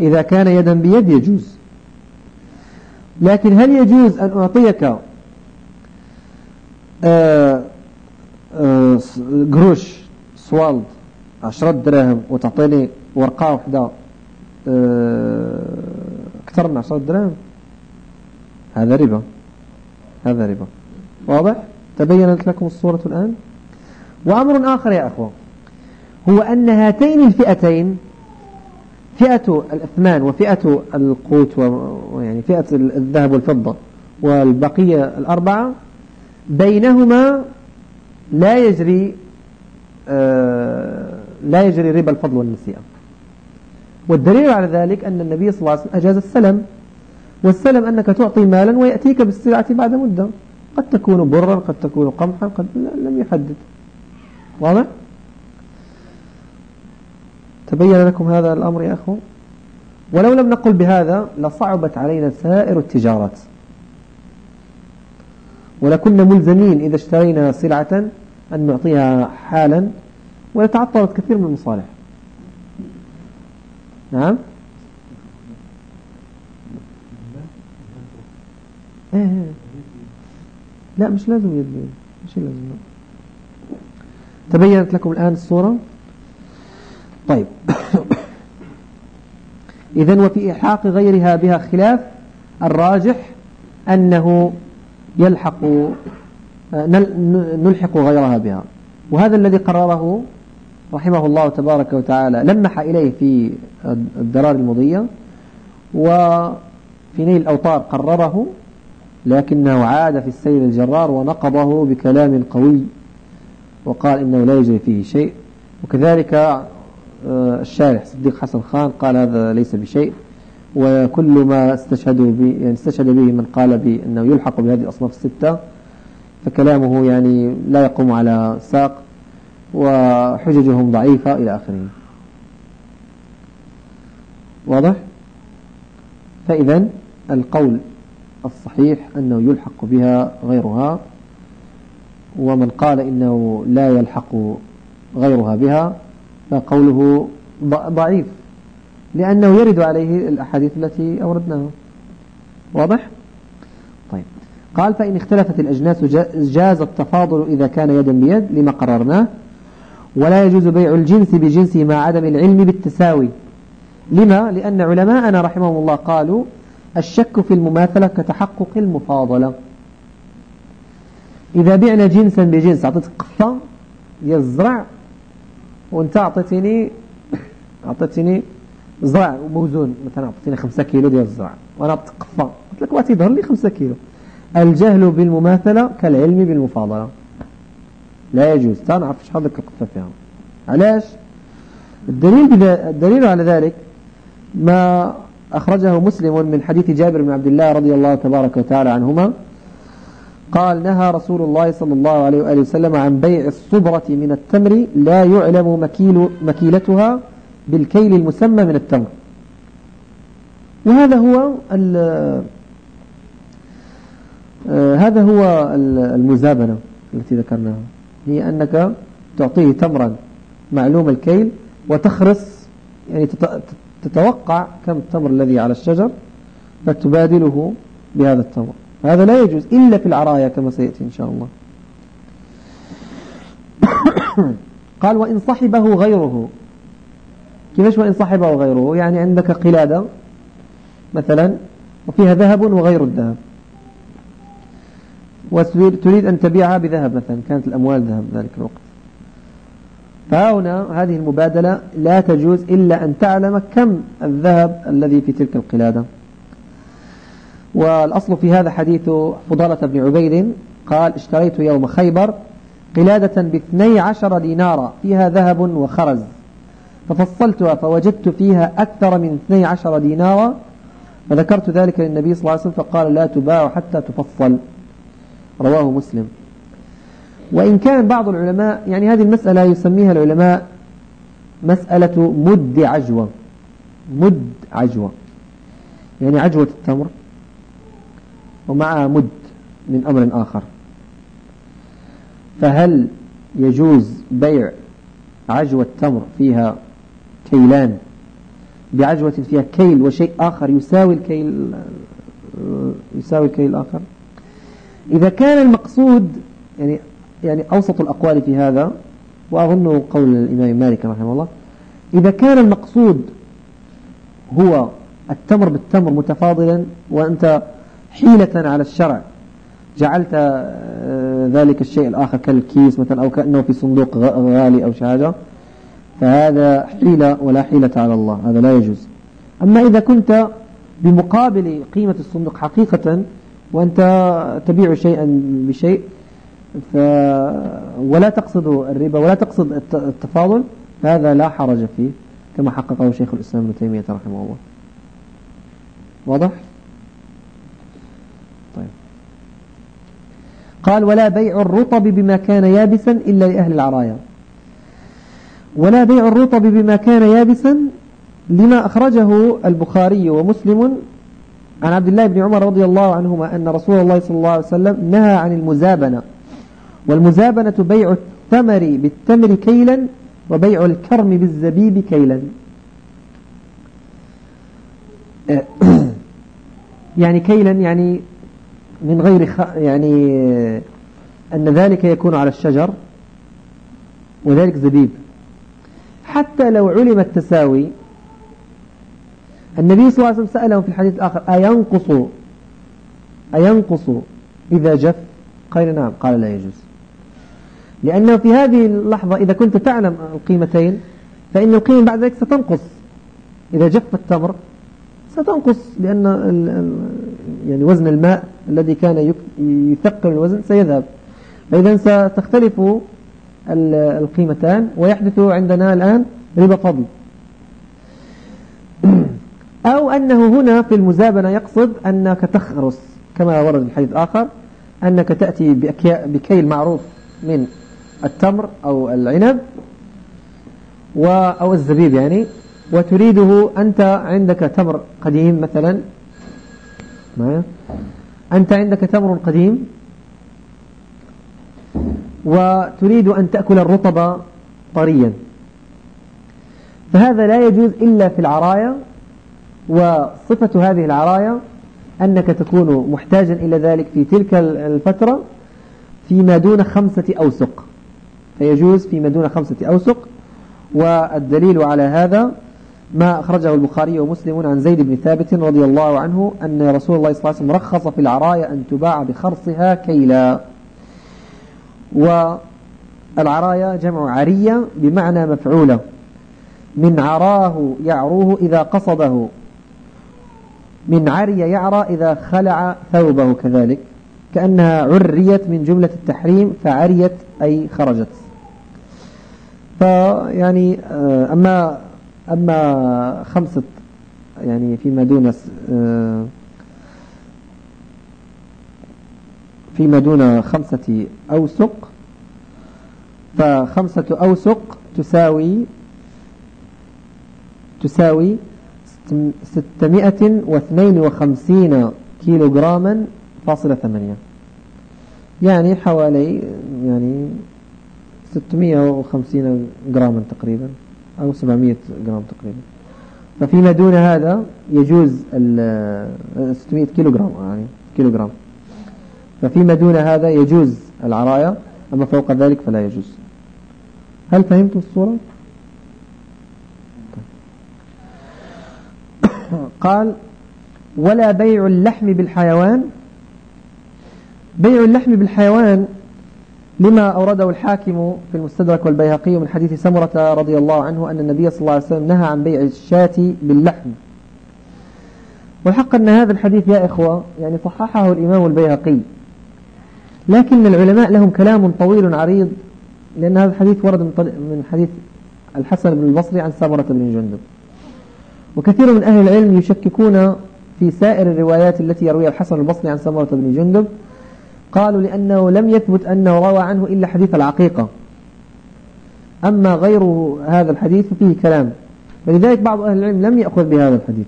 إذا كان يدا بيد يجوز. لكن هل يجوز أن أعطيك آه، آه، قروش سوالد عشرة دراهم وتعطيني ورقة واحدة آه، أكثر من عشرة دراهم؟ هذا ربا. هذا ربا. واضح؟ تبينت لكم الصورة الآن؟ وأمر آخر يا أخوة. هو أن هاتين الفئتين فئة الأثمان وفئة القوت ويعني فئة الذهب والفضة والبقية الأربعة بينهما لا يجري آه لا يجري ربا الفضل والنسيئة والدليل على ذلك أن النبي صلى الله عليه وسلم أجاز السلم. والسلم أنك تعطي مالا ويأتيك بالسلعة بعد مدة. قد تكون برا قد تكون قمحا قد لم يحدد. واضح؟ تبين لكم هذا الأمر يا أخو ولو لم نقل بهذا لصعبت علينا سائر التجارات. ولكنا ملزمين إذا اشترينا سلعة أن نعطيها حالا ويتعطلت كثير من المصالح. نعم؟ إيه. لا مش لازم يد مش لازم. تبينت لكم الآن الصورة؟ طيب. إذا وفي إلحاق غيرها بها خلاف الراجح أنه يلحق نلحق غيرها بها. وهذا الذي قرره رحمه الله تبارك وتعالى لمح إليه في الدرار المضية وفي نيل الأوطار قرره لكنه عاد في السير الجرار ونقضه بكلام قوي وقال إنه لا يجري فيه شيء. وكذلك آه، الشارح صديق حسن خان قال هذا ليس بشيء. وكل ما استشهدوا به يعني استشهد به من قال بأنه يلحق بهذه الأصناف الستة فكلامه يعني لا يقوم على ساق وحججهم ضعيفة إلى آخره. واضح؟ فإذا القول الصحيح أنه يلحق بها غيرها ومن قال إنه لا يلحق غيرها بها فقوله ضعيف لأنه يرد عليه الأحاديث التي أوردناها واضح؟ طيب قال فإن اختلفت الأجناس جاز التفاضل إذا كان يدا بيد لما قررناه ولا يجوز بيع الجنس بجنسه مع عدم العلم بالتساوي لما؟ لأن علماءنا رحمهم الله قالوا الشك في المماثلة كتحقق المفاضلة. إذا بعنا جنسا بجنس أعطيتك قطة يزرع وأنت أعطيتني أعطيتني زرع موزون مثلا أعطيتني خمسة كيلو ديال الزرع وأنا أعطيك قطة قلت لك وقت يظهر لي خمسة كيلو. الجهل بالمماثلة كالعلم بالمفاضلة. لا يجوز. تعرف إيش حظك القطة فيها. علاش؟ الدليل الدليل على ذلك ما أخرجه مسلم من حديث جابر بن عبد الله رضي الله تبارك وتعالى عنهما. قال نهى رسول الله صلى الله عليه وآله وسلم عن بيع الصبرة من التمر لا يعلم مكيل مكيلتها بالكيل المسمى من التمر. وهذا هو آه، هذا هو المزابنة التي ذكرناها. هي أنك تعطيه تمرا معلوم الكيل وتخرس يعني تتوقع كم التمر الذي على الشجر فتبادله بهذا التمر. هذا لا يجوز إلا في العرايا كما سيأتي إن شاء الله. قال وإن صحبه غيره. كيفاش وإن صحبه غيره؟ يعني عندك قلادة مثلا وفيها ذهب وغير الذهب. وتريد أن تبيعها بذهب مثلا كانت الأموال ذهب ذلك الوقت. فهنا هذه المبادلة لا تجوز إلا أن تعلم كم الذهب الذي في تلك القلادة. والأصل في هذا حديث فضالة بن عبيد قال اشتريت يوم خيبر قلادة باثني عشر دينارا فيها ذهب وخرز. ففصلتها فوجدت فيها أكثر من اثني عشر دينارا فذكرت ذلك للنبي صلى الله عليه وسلم فقال لا تباع حتى تفصل رواه مسلم. وإن كان بعض العلماء يعني هذه المسألة يسميها العلماء مسألة مد عجوة. مد عجوة. يعني عجوة التمر ومعها مد من أمر آخر. فهل يجوز بيع عجوة تمر فيها كيلان؟ بعجوة فيها كيل وشيء آخر يساوي الكيل يساوي الكيل الآخر؟ إذا كان المقصود يعني يعني أوسط الأقوال في هذا وأظن قول الإمام مالك رحمه الله إذا كان المقصود هو التمر بالتمر متفاضلا وأنت حيلة على الشرع جعلت آه، ذلك الشيء الآخر كالكيس مثلا أو كأنه في صندوق غالي أو شهادة فهذا حيلة ولا حيلة على الله هذا لا يجوز. أما إذا كنت بمقابل قيمة الصندوق حقيقة وأنت تبيع شيئا بشيء ولا تقصد الربا ولا تقصد التفاضل فهذا لا حرج فيه كما حققه شيخ الإسلام ابن تيمية رحمه الله. واضح؟ طيب. قال ولا بيع الرطب بما كان يابسا إلا لأهل العرايا. ولا بيع الرطب بما كان يابسا لما أخرجه البخاري ومسلم عن عبد الله بن عمر رضي الله عنهما أن رسول الله صلى الله عليه وسلم نهى عن المزابنة. والمزابنة بيع الثمر بالتمر كيلا وبيع الكرم بالزبيب كيلا. يعني كيلا يعني من غير خ... يعني أن ذلك يكون على الشجر وذلك زبيب. حتى لو علم التساوي النبي صلى الله عليه وسلم سألهم في الحديث الآخر أينقص أينقص إذا جف؟ قال نعم قال لا يجوز. لأنه في هذه اللحظة إذا كنت تعلم القيمتين فإن القيمة بعد ذلك ستنقص. إذا جف التمر ستنقص لأن يعني وزن الماء الذي كان يثقل الوزن سيذهب. فإذا ستختلف القيمتان ويحدث عندنا الآن ربا فضل أو أنه هنا في المزابنة يقصد أنك تخرس كما ورد في الحديث الآخر أنك تأتي بكيل معروف من التمر أو العنب أو الزبيب يعني وتريده أنت عندك تمر قديم مثلا. أنت عندك تمر قديم. وتريد أن تأكل الرطب طريا. فهذا لا يجوز إلا في العرايا وصفة هذه العرايا أنك تكون محتاجا إلى ذلك في تلك الفترة فيما دون خمسة أوسق. فيجوز فيما دون خمسة أوسق. والدليل على هذا ما أخرجه البخاري ومسلم عن زيد بن ثابت رضي الله عنه أن رسول الله صلى الله عليه وسلم رخص في العرايا أن تباع بخرصها كيلا. والعرايا جمع عرية بمعنى مفعولة. من عراه يعروه إذا قصده. من عري يعرى إذا خلع ثوبه كذلك. كأنها عريت من جملة التحريم فعريت أي خرجت. فيعني آه، أما أما خمسة يعني فيما دون آه، فيما دون خمسة أوسق فخمسة أوسق تساوي تساوي ستمائة واثنين وخمسين كيلو جراما فاصلة ثمانية. يعني حوالي يعني ستمائة وخمسين جراما تقريبا أو سبعمائة جرام تقريبا. ففيما دون هذا يجوز ال 600 كيلو جرام يعني كيلو جرام ففيما دون هذا يجوز العرايا أما فوق ذلك فلا يجوز. هل فهمتم الصورة؟ قال ولا بيع اللحم بالحيوان. بيع اللحم بالحيوان لما أورده الحاكم في المستدرك والبيهقي من حديث سمرة رضي الله عنه أن النبي صلى الله عليه وسلم نهى عن بيع الشاة باللحم. والحق أن هذا الحديث يا إخوة يعني صححه الإمام البيهقي. لكن العلماء لهم كلام طويل عريض لأن هذا الحديث ورد من حديث الحسن بن البصري عن سمرة بن جندب. وكثير من أهل العلم يشككون في سائر الروايات التي يرويها الحسن البصري عن سمرة بن جندب. قالوا لأنه لم يثبت أنه روى عنه إلا حديث العقيقة. أما غير هذا الحديث فيه كلام. فلذلك بعض أهل العلم لم يأخذ بهذا الحديث.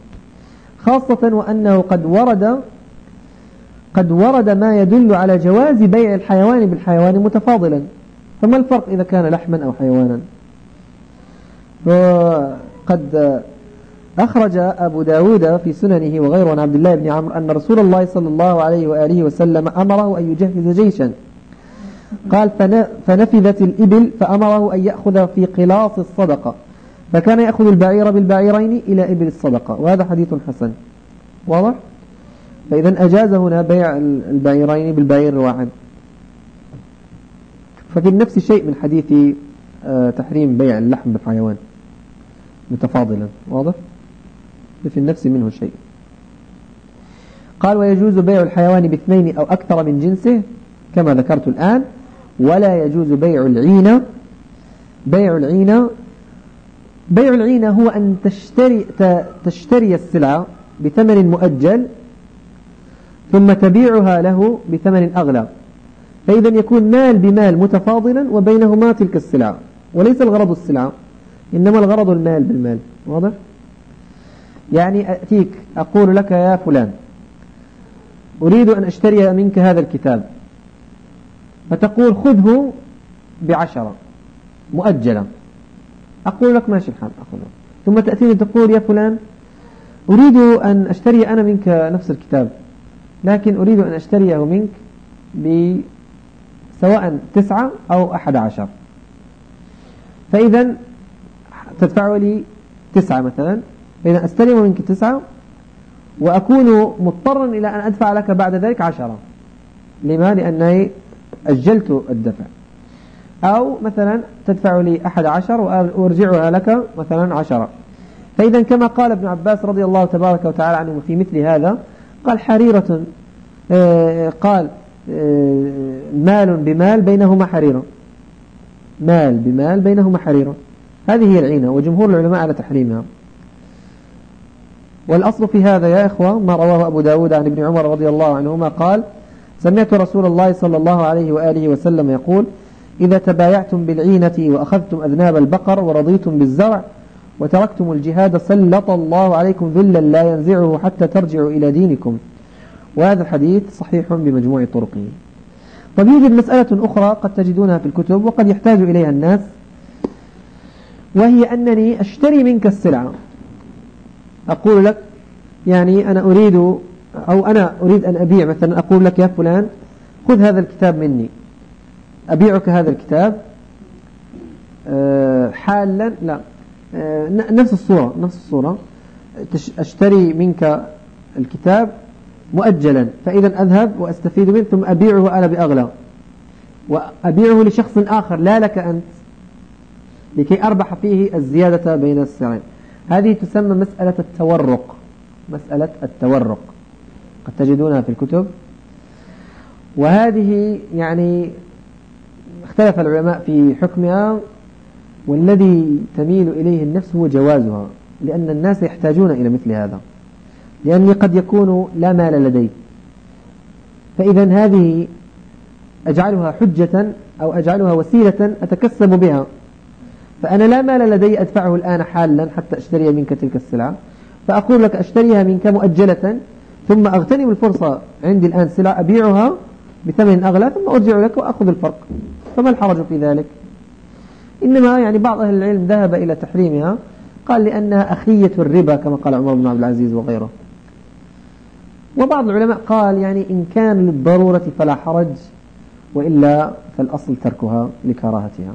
خاصة وأنه قد ورد قد ورد ما يدل على جواز بيع الحيوان بالحيوان متفاضلا. فما الفرق إذا كان لحما أو حيوانا؟ وقد أخرج أبو داود في سننه وغيره عن عبد الله بن عمرو أن رسول الله صلى الله عليه وآله وسلم أمره أن يجهز جيشا. قال فنفذت الإبل فأمره أن يأخذ في قلاص الصدقة. فكان يأخذ البعير بالبعيرين إلى إبل الصدقة. وهذا حديث حسن. واضح؟ فإذا أجاز هنا بيع البعيرين بالبعير الواحد. ففي نفس الشيء من حديث آه، تحريم بيع اللحم بالحيوان متفاضلا. واضح؟ في النفس منه شيء. قال ويجوز بيع الحيوان باثنين أو أكثر من جنسه كما ذكرت الآن. ولا يجوز بيع العينة بيع العينة بيع العينة هو أن تشتري, تشتري السلعة بثمن مؤجل ثم تبيعها له بثمن أغلى. فإذا يكون مال بمال متفاضلا وبينهما تلك السلعة وليس الغرض السلعة إنما الغرض المال بالمال. واضح؟ يعني أتيك أقول لك يا فلان أريد أن أشتري منك هذا الكتاب. فتقول خذه بعشرة مؤجلة. أقول لك ماشي الحال أخذه ثم تأتيني تقول يا فلان أريد أن أشتري أنا منك نفس الكتاب لكن أريد أن أشتريه منك سواء تسعة أو أحد عشر. فإذا تدفع لي تسعة مثلا. فإذا أستلم منك تسعة وأكون مضطرا إلى أن أدفع لك بعد ذلك عشرة. لما لأنني أجلت الدفع. أو مثلا تدفع لي أحد عشر وأرجعها لك مثلا عشرة. فإذا كما قال ابن عباس رضي الله تبارك وتعالى عنه في مثل هذا قال حريرة آه، قال آه، مال بمال بينهما حريرة مال بمال بينهما حريرة هذه هي العينة وجمهور العلماء على تحريمها. والأصل في هذا يا إخوة ما رواه أبو داود عن ابن عمر رضي الله عنهما قال سمعت رسول الله صلى الله عليه وآله وسلم يقول إذا تبايعتم بالعينة وأخذتم أذناب البقر ورضيتم بالزرع وتركتم الجهاد سلط الله عليكم ذلا لا ينزعه حتى ترجعوا إلى دينكم وهذا الحديث صحيح بمجموع طرقه. طب يوجد مسألة أخرى قد تجدونها في الكتب وقد يحتاج إليها الناس وهي أنني أشتري منك السلعة. أقول لك يعني أنا أريد أو أنا أريد أن أبيع مثلا أقول لك يا فلان خذ هذا الكتاب مني. أبيعك هذا الكتاب آه، حالا لا آه، نفس الصورة نفس الصورة. أشتري منك الكتاب مؤجلا فإذا أذهب وأستفيد منه ثم أبيعه أنا بأغلى. وأبيعه لشخص آخر لا لك أنت لكي أربح فيه الزيادة بين السعرين هذه تسمى مسألة التورق. مسألة التورق. قد تجدونها في الكتب. وهذه يعني اختلف العلماء في حكمها والذي تميل إليه النفس هو جوازها لأن الناس يحتاجون إلى مثل هذا. لأني قد يكون لا مال لدي. فإذا هذه أجعلها حجة أو أجعلها وسيلة أتكسب بها. فأنا لا مال لدي أدفعه الآن حالا حتى أشتري منك تلك السلعة. فأقول لك أشتريها منك مؤجلة ثم أغتنم الفرصة عندي الآن سلعة أبيعها بثمن أغلى ثم أرجع لك وأخذ الفرق. فما الحرج في ذلك؟ إنما يعني بعض أهل العلم ذهب إلى تحريمها قال لأنها أخية الربا كما قال عمر بن عبد العزيز وغيره. وبعض العلماء قال يعني إن كان للضرورة فلا حرج وإلا فالأصل تركها لكراهتها.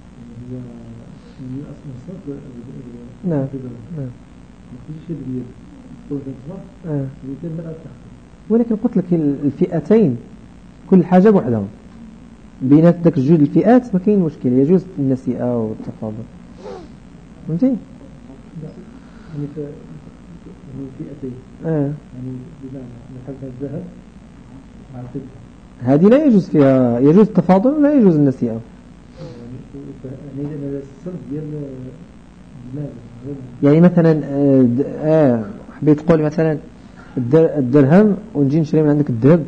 نعم. نعم. ما تجيش بيد ولكن قلت لك الفئتين كل حاجة بوحدهم. بينات ذاك الجوج الفئات ما كاين مشكل يجوز النسيئة والتفاضل. فهمتي؟ يعني فئتين آه. يعني بمعنى الذهب مع هذه لا يجوز فيها يجوز التفاضل ولا يجوز النسيئة؟ يعني مثلا آه, آه حبيت تقول مثلا الدرهم ونجي نشري من عندك الذهب.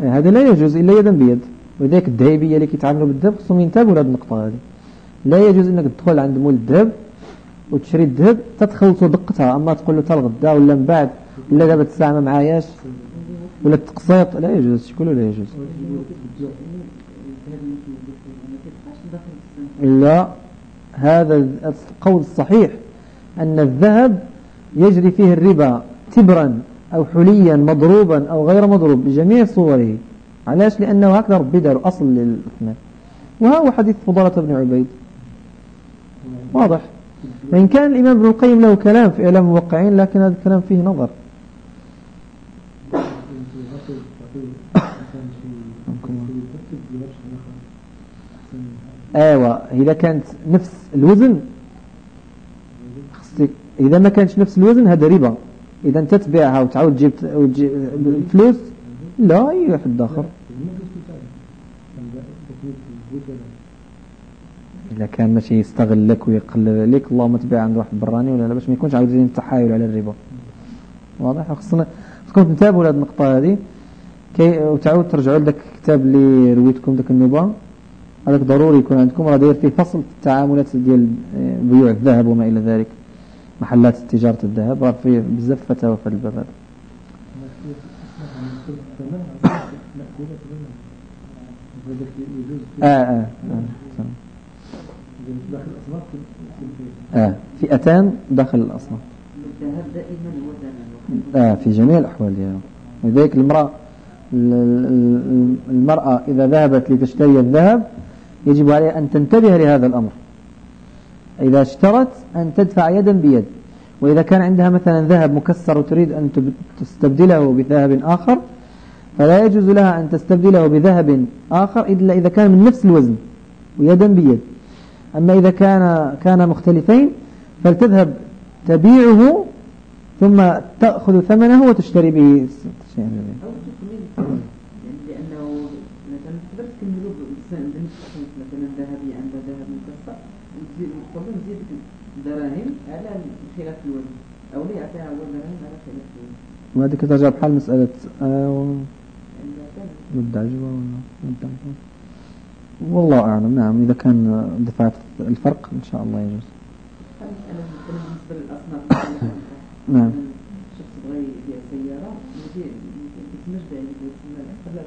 آه هذا لا يجوز إلا يدا بيد. ولذلك الذهبية اللي كيتعاملوا بالذهب خصهم ينتبهوا لهذه النقطة هذه. لا يجوز إنك تدخل عند مول الذهب وتشري الذهب تدخلته دقتها. أما تقول له تال غدا ولا من بعد ولا دابا الساعة ما معاياش ولا التقسيط لا يجوز. كله لا يجوز؟ لا هذا القول الصحيح أن الذهب يجري فيه الربا تبرا أو حليا مضروبا أو غير مضروب بجميع صوره. علاش؟ لأنه هكذا ربي أصل للإثمان وها هو حديث فضالة بن عبيد. واضح. وإن كان الإمام ابن القيم له كلام في إعلام الموقعين لكن هذا الكلام فيه نظر. أيوه إذا كانت نفس الوزن خصك إذا ما كانش نفس الوزن هذا ربا. إذا أنت تبيعها وتعاود تجيب فلوس لا أي واحد آخر. إذا كان ماشي يستغلك ويقلل عليك اللهم تبيع عند واحد براني ولا لا باش ما يكونش عاوزين التحايل على الربا. واضح؟ خصنا خصكم تنتبهوا لهذه النقطة هذه. كي وتعاود ترجعوا لذاك الكتاب اللي رويتكم ذاك النبا هذاك ضروري يكون عندكم راه داير فيه فصل التعاملات ديال آه، بيوع الذهب وما إلى ذلك محلات تجارة الذهب راه فيه بزاف فتاوى في الباب هذا آه آه, آه. آه. فئتان داخل الأصناف الذهب دائما هو آه في جميع الأحوال يعني. لذلك المرأة المرأة إذا ذهبت لتشتري الذهب يجب عليها أن تنتبه لهذا الأمر. إذا اشترت أن تدفع يدا بيد. وإذا كان عندها مثلا ذهب مكسر وتريد أن تستبدله بذهب آخر فلا يجوز لها أن تستبدله بذهب آخر إلا إذا كان من نفس الوزن ويدا بيد. أما إذا كان كان مختلفين فلتذهب تبيعه ثم تأخذ ثمنه وتشتري به. ذهبي عند ذهب مكسر نزيد دراهم على خلاف الوزن أو لا يعطيها أول دراهم على خلاف الوزن وهذه كترجع بحال مسألة آه مدة عجوة ولا والله أعلم نعم إذا كان دفعت الفرق إن شاء الله يجوز بالنسبة للأصناف نعم شخص بغى يبيع سيارة يجي يسمش بها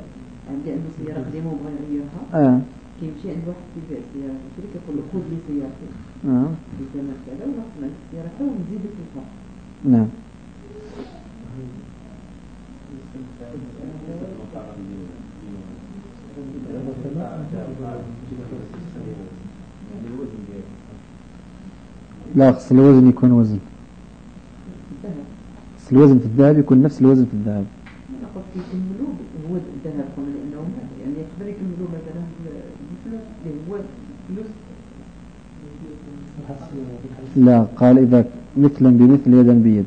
عندي عنده سيارة قديمة وبغى يغيرها كيمشي عند واحد كيبيع سيارة يشري كيقول له؟ خذ لي سيارتي آه بثمن كذا لك السيارة ونزيدك الفرق نعم. لا خص الوزن يكون وزن. الوزن في الذهب يكون نفس الوزن في الذهب. هو الذهب لأنه يعني يقدر يكملوا مثلا لا قال إذا مثلا بمثل يدا بيد.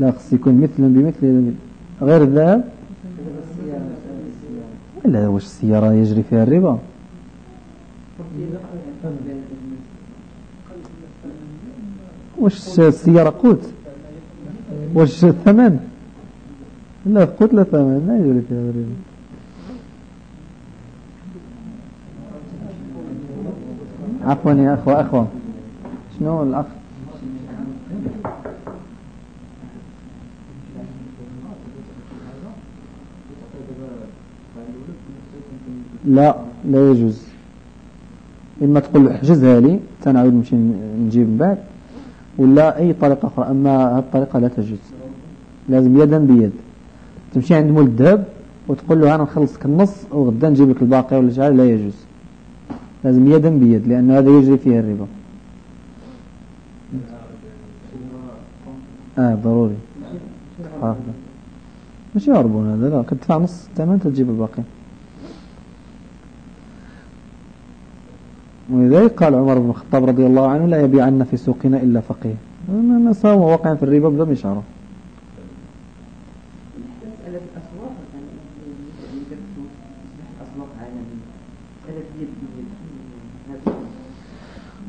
لا خص يكون مثلا بمثل يدا بيد. غير الذهب؟ لا واش السيارة يجري فيها الربا. واش السيارة قوت واش الثمن؟ لا قوت لا ثمن لا يجري فيها الربا. عفوا يا أخوة أخوة شنو الأخ؟ لا لا يجوز. إما تقول احجزها لي تنعود نمشي نجيب من بعد ولا أي طريقة أخرى. أما هذه الطريقة لا تجوز. لازم يدا بيد. تمشي عند مول الذهب وتقول له أنا نخلصك النص وغدا نجيب لك الباقي ولا شيء لا يجوز. لازم يدا بيد لأن هذا يجري فيه الربا. آه ضروري. حافظة. مش يهربون هذا لا كنت تدفع نص الثمن تجيب الباقي. ولذلك قال عمر بن الخطاب رضي الله عنه لا يبيعن في سوقنا إلا فقيه الناس واقعا في الربا بدهم يشعروا.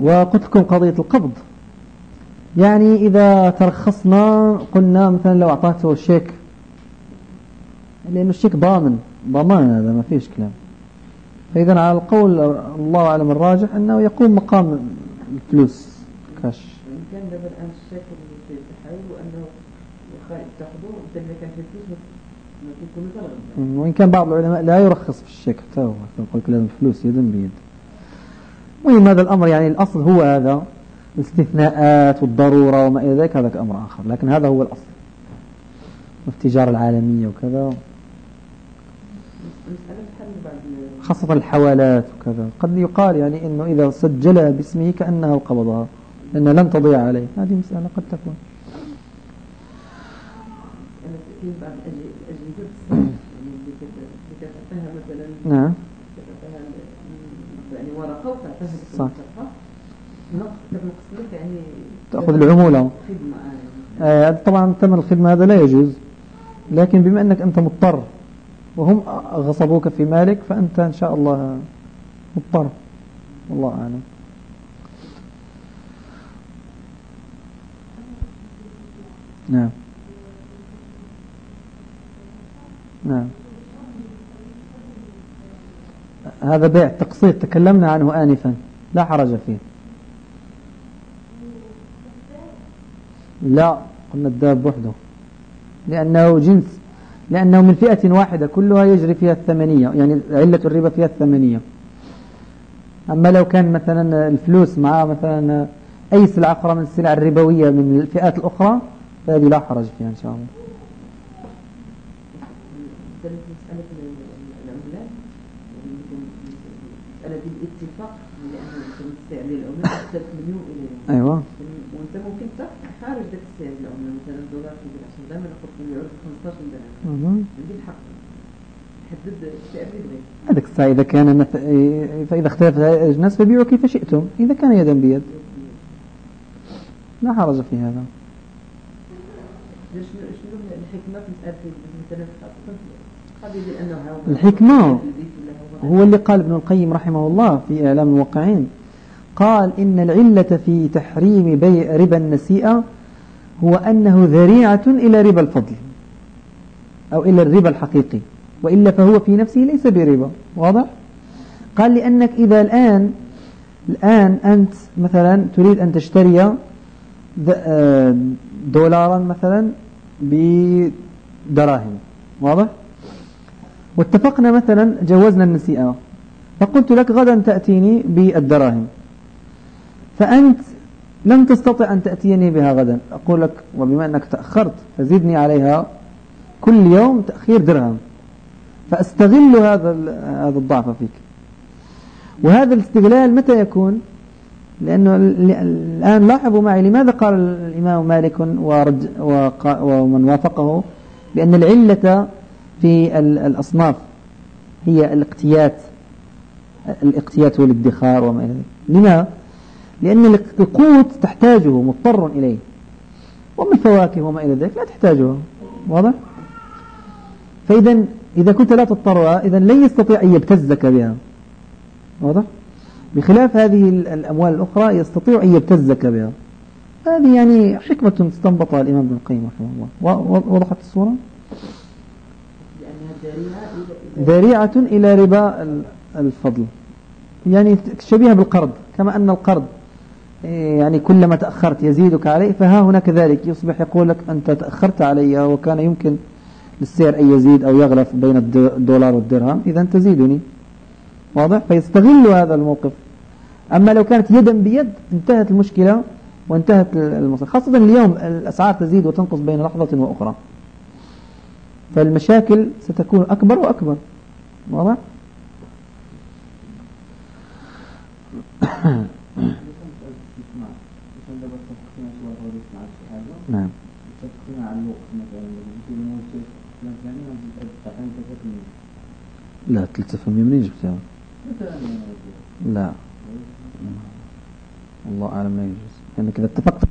وقلت لكم قضية القبض. يعني إذا ترخصنا قلنا مثلا لو أعطاته شيك لأنه الشيك ضامن ضمان هذا ما فيش كلام. فإذا على القول الله أعلم الراجح أنه يقوم مقام الفلوس كاش. كان دابا الآن الشيك اللي وأنه تاخذوه أنت كان في الفلوس وإن كان بعض العلماء لا يرخص في الشيك حتى هو يقول لك لازم فلوس يدا بيد. المهم هذا الأمر يعني الأصل هو هذا الاستثناءات والضرورة وما إلى ذلك هذا أمر آخر لكن هذا هو الأصل. والتجارة العالمية وكذا. خاصة الحوالات وكذا. قد يقال يعني أنه إذا سجلها باسمه كأنه قبضها لأنها لن تضيع عليه. هذه مسألة قد تكون. نعم. صح. تأخذ العمولة. آه طبعا ثمن الخدمة هذا لا يجوز. لكن بما أنك أنت مضطر وهم غصبوك في مالك فأنت إن شاء الله مضطر. والله أعلم. نعم. نعم. هذا بيع تقسيط تكلمنا عنه آنفا. لا حرج فيه. لا قلنا الداب وحده. لأنه جنس لأنه من فئة واحدة كلها يجري فيها الثمنية يعني علة الربا فيها الثمنية. أما لو كان مثلا الفلوس مع مثلا أي سلعة أخرى من السلع الربوية من الفئات الأخرى فهذه لا حرج فيها إن شاء الله. أيوه. وأنت ممكن تخرج خارج ده السعر العمله مثلا دولار كبير عشان ده من اخد 15 دولار. عندي الحق. حدد السعر بيدري هذاك الساعة إذا كان فإذا اختلفت الاجناس فبيعوا كيف شئتم. إذا كان يدا بيد. لا حرج في هذا. شنو شنو الحكمة في مساله مثلا الحكمة هو اللي قال ابن القيم رحمه الله في إعلام الواقعين. قال إن العلة في تحريم بيع ربا النسيئة هو أنه ذريعة إلى ربا الفضل أو إلى الربا الحقيقي وإلا فهو في نفسه ليس بربا واضح؟ قال لأنك إذا الآن الآن أنت مثلا تريد أن تشتري آه، دولارا مثلا بدراهم واضح؟ واتفقنا مثلا جوزنا النسيئة فقلت لك غدا تأتيني بالدراهم فأنت لم تستطع أن تأتيني بها غدا. أقول لك وبما أنك تأخرت فزدني عليها كل يوم تأخير درهم. فأستغل هذا هذا الضعف فيك. وهذا الاستغلال متى يكون؟ لأنه الآن لاحظوا معي لماذا قال الإمام مالك ورد ومن وافقه؟ بأن العلة في الأصناف هي الاقتيات الاقتيات والادخار وما إلى ذلك. لما؟ لأن القوت تحتاجه مضطر إليه وما الفواكه وما إلى ذلك لا تحتاجها واضح؟ فإذا إذا كنت لا تضطرها إذا لن يستطيع أن يبتزك بها واضح؟ بخلاف هذه الأموال الأخرى يستطيع أن يبتزك بها هذه يعني حكمة استنبطها الإمام ابن القيم رحمه الله وضحت الصورة؟ ذريعة إلى ربا الفضل يعني شبيهة بالقرض كما أن القرض يعني كلما تأخرت يزيدك عليه فها هنا كذلك يصبح يقول لك أنت تأخرت علي وكان يمكن للسعر أن يزيد أو يغلف بين الدولار والدرهم إذا تزيدني. واضح؟ فيستغل هذا الموقف. أما لو كانت يدا بيد انتهت المشكلة وانتهت المصير. خاصة اليوم الأسعار تزيد وتنقص بين لحظة وأخرى. فالمشاكل ستكون أكبر وأكبر. واضح؟ نعم. لا 3% منين جبتها؟ لا. الله أعلم لا يجوز. لأنك إذا اتفقت